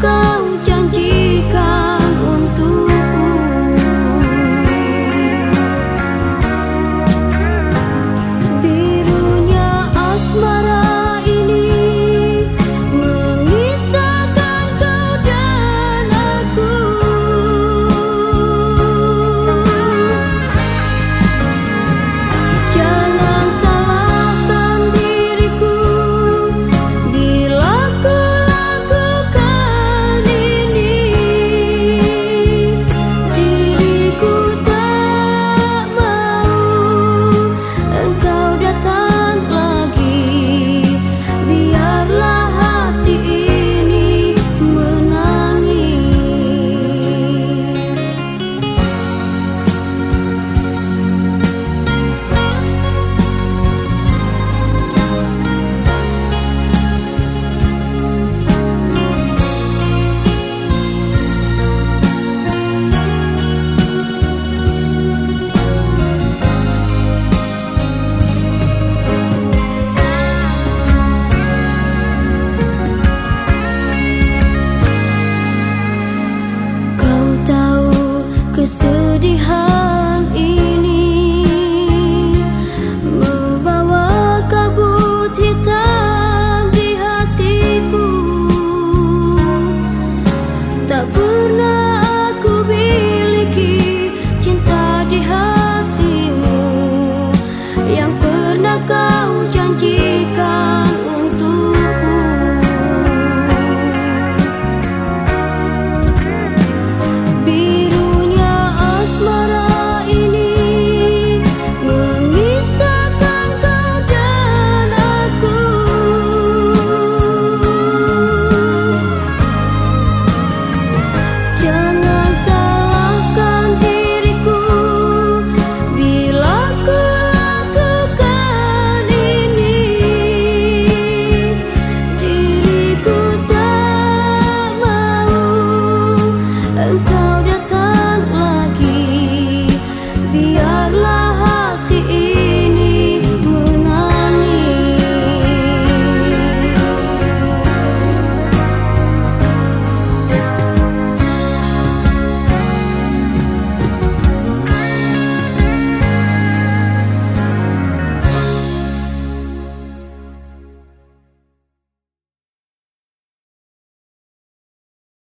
go. kesedihan falta.